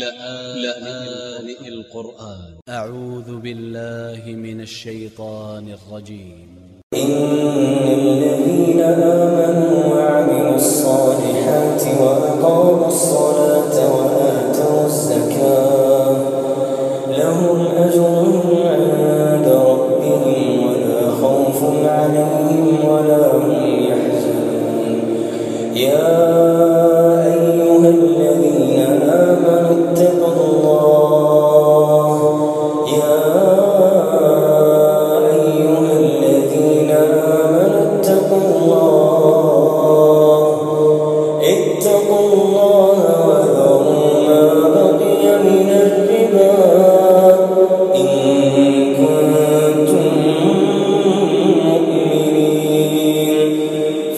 لآن القرآن. أ ع و ذ ب ا ل ل ه من ا ل ش ي ط ا ن ا ل ج ي م إن الذين آمنوا وعملوا الصالحات وأقاموا الصلاة وآتوا الزكاة لهم أجر عند ربهم ولا خوف عليهم ولا هم يحزنون. يا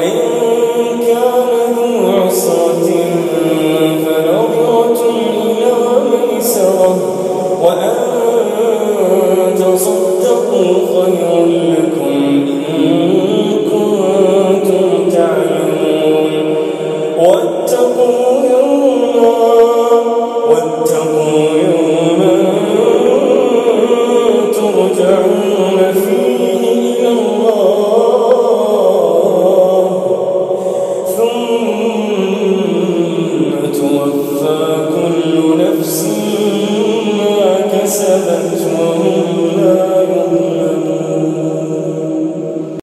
وإن كل